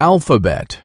Alphabet.